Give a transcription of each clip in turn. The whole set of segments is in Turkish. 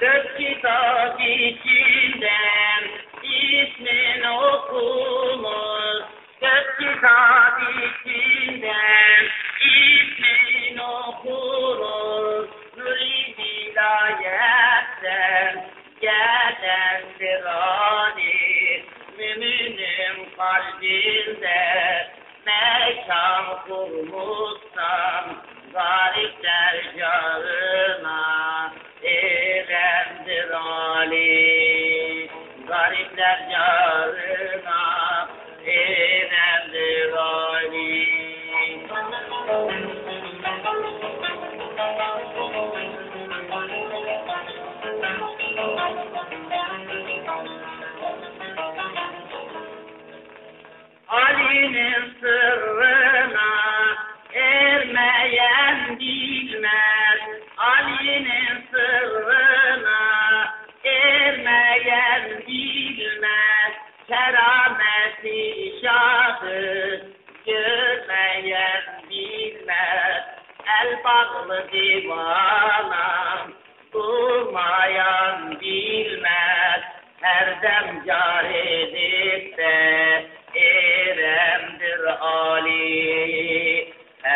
Just keep on kalbinde mekan kurmuşsan garipler carına erendir Ali. Garipler carına Ali'nin sırrına ermeyen bilmez. Ali'nin sırrına ermeyen bilmez. Kerameti şadı görmeyen bilmez. El bağlı divanam durmayan bilmez. Her dem car edip de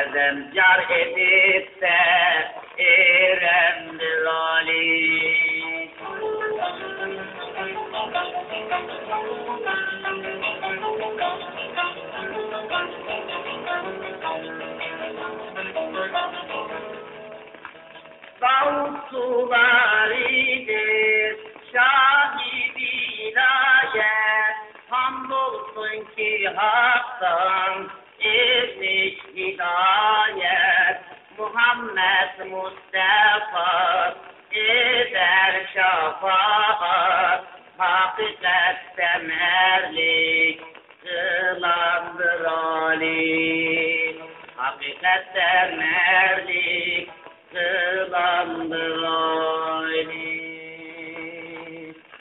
Her dem car edip de eremdir Ali. Davut suvaridir, şahibi vilayet, hamdolsun ki haktan hidayet. Muhammed Mustafa eder şafaat, hakikatten erlik kılandır Ali. Hakikatten erlik kılandır